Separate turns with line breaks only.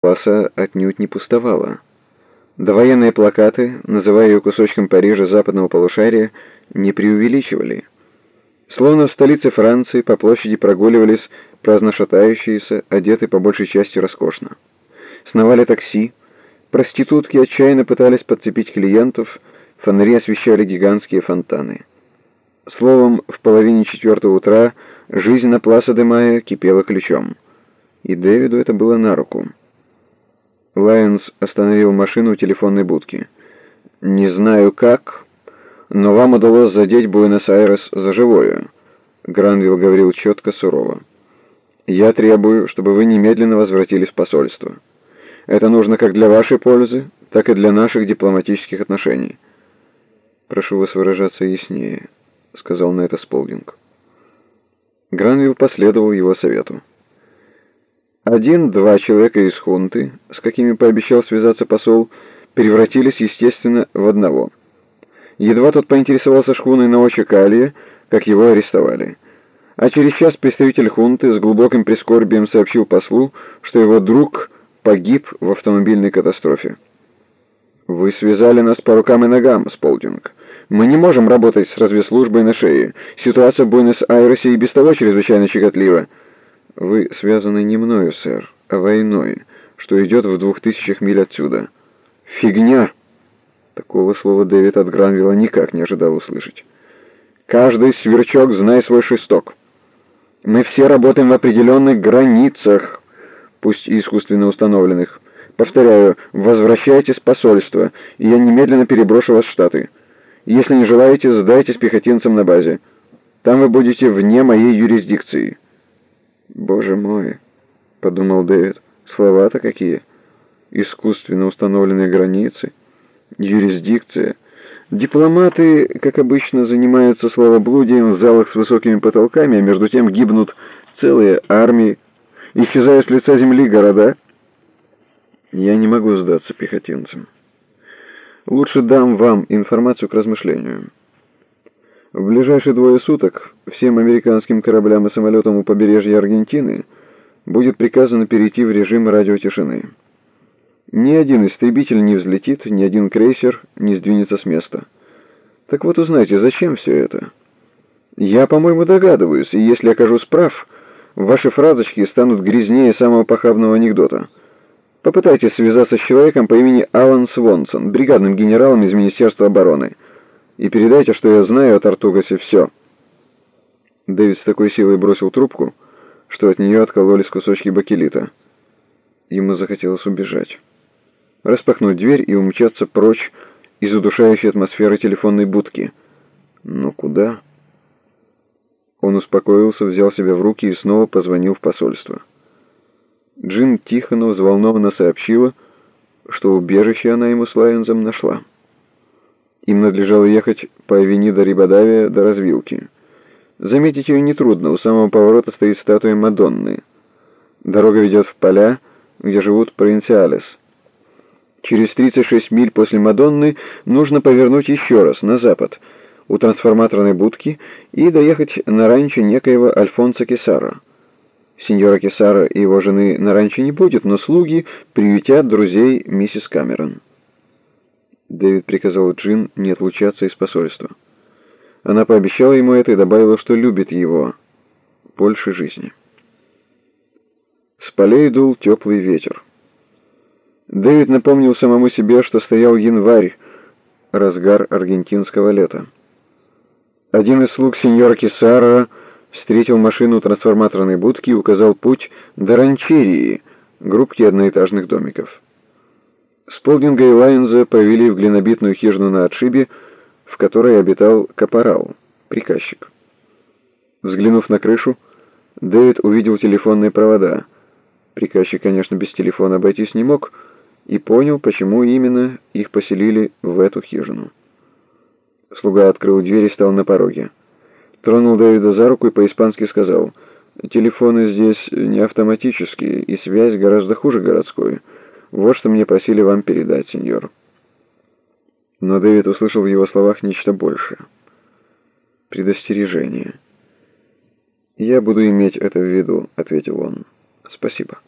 класса отнюдь не пустовала. Довоенные плакаты, называя ее кусочком Парижа западного полушария, не преувеличивали. Словно в столице Франции по площади прогуливались праздно шатающиеся, одетые по большей части роскошно. Сновали такси, проститутки отчаянно пытались подцепить клиентов, фонари освещали гигантские фонтаны. Словом, в половине четвертого утра жизнь на Пласа де Майя кипела ключом. И Дэвиду это было на руку. Лайонс остановил машину у телефонной будки. «Не знаю как, но вам удалось задеть Буэнос-Айрес за живое», — Гранвилл говорил четко, сурово. «Я требую, чтобы вы немедленно возвратились в посольство. Это нужно как для вашей пользы, так и для наших дипломатических отношений». «Прошу вас выражаться яснее», — сказал на это Сполдинг. Гранвилл последовал его совету. Один-два человека из хунты, с какими пообещал связаться посол, превратились, естественно, в одного. Едва тот поинтересовался шхуной на Очакалия, как его арестовали. А через час представитель хунты с глубоким прискорбием сообщил послу, что его друг погиб в автомобильной катастрофе. «Вы связали нас по рукам и ногам, Сполдинг. Мы не можем работать с разведслужбой на шее. Ситуация в Буэнос-Айресе и без того чрезвычайно щекотлива». «Вы связаны не мною, сэр, а войной, что идет в двух тысячах миль отсюда». «Фигня!» Такого слова Дэвид от Гранвилла никак не ожидал услышать. «Каждый сверчок знает свой шесток. Мы все работаем в определенных границах, пусть и искусственно установленных. Повторяю, возвращайтесь в посольство, и я немедленно переброшу вас в Штаты. Если не желаете, сдайтесь пехотинцам на базе. Там вы будете вне моей юрисдикции». «Боже мой!» — подумал Дэвид. «Слова-то какие! Искусственно установленные границы, юрисдикция. Дипломаты, как обычно, занимаются словоблудием в залах с высокими потолками, а между тем гибнут целые армии, исчезают с лица земли города. Я не могу сдаться пехотинцам. Лучше дам вам информацию к размышлению». В ближайшие двое суток всем американским кораблям и самолетам у побережья Аргентины будет приказано перейти в режим радиотишины. Ни один истребитель не взлетит, ни один крейсер не сдвинется с места. Так вот узнайте, зачем все это? Я, по-моему, догадываюсь, и если окажусь прав, ваши фразочки станут грязнее самого похабного анекдота. Попытайтесь связаться с человеком по имени Алан Свонсон, бригадным генералом из Министерства обороны и передайте, что я знаю о Тартугасе все». Дэвид с такой силой бросил трубку, что от нее откололись кусочки бакелита. Ему захотелось убежать. Распахнуть дверь и умчаться прочь из удушающей атмосферы телефонной будки. Но куда? Он успокоился, взял себя в руки и снова позвонил в посольство. Джин тихо, но взволнованно сообщила, что убежище она ему с Лайонзом нашла. Им надлежало ехать по авени до Рибадавия до развилки. Заметить ее нетрудно, у самого поворота стоит статуя Мадонны. Дорога ведет в поля, где живут провинциалес. Через 36 миль после Мадонны нужно повернуть еще раз, на запад, у трансформаторной будки, и доехать на ранчо некоего Альфонса Кесара. Сеньора Кесара и его жены на ранчо не будет, но слуги приютят друзей миссис Камерон. Дэвид приказал Джин не отлучаться из посольства. Она пообещала ему это и добавила, что любит его больше жизни. С полей дул теплый ветер. Дэвид напомнил самому себе, что стоял январь, разгар аргентинского лета. Один из слуг сеньора Кисара встретил машину трансформаторной будки и указал путь до ранчерии, группки одноэтажных домиков. Сполдинга и Лайнза повели в глинобитную хижину на отшибе, в которой обитал капорал, приказчик. Взглянув на крышу, Дэвид увидел телефонные провода. Приказчик, конечно, без телефона обойтись не мог, и понял, почему именно их поселили в эту хижину. Слуга открыл дверь и стал на пороге. Тронул Дэвида за руку и по-испански сказал, «Телефоны здесь не автоматические, и связь гораздо хуже городской». Вот что мне просили вам передать, сеньор». Но Дэвид услышал в его словах нечто большее. «Предостережение». «Я буду иметь это в виду», — ответил он. «Спасибо».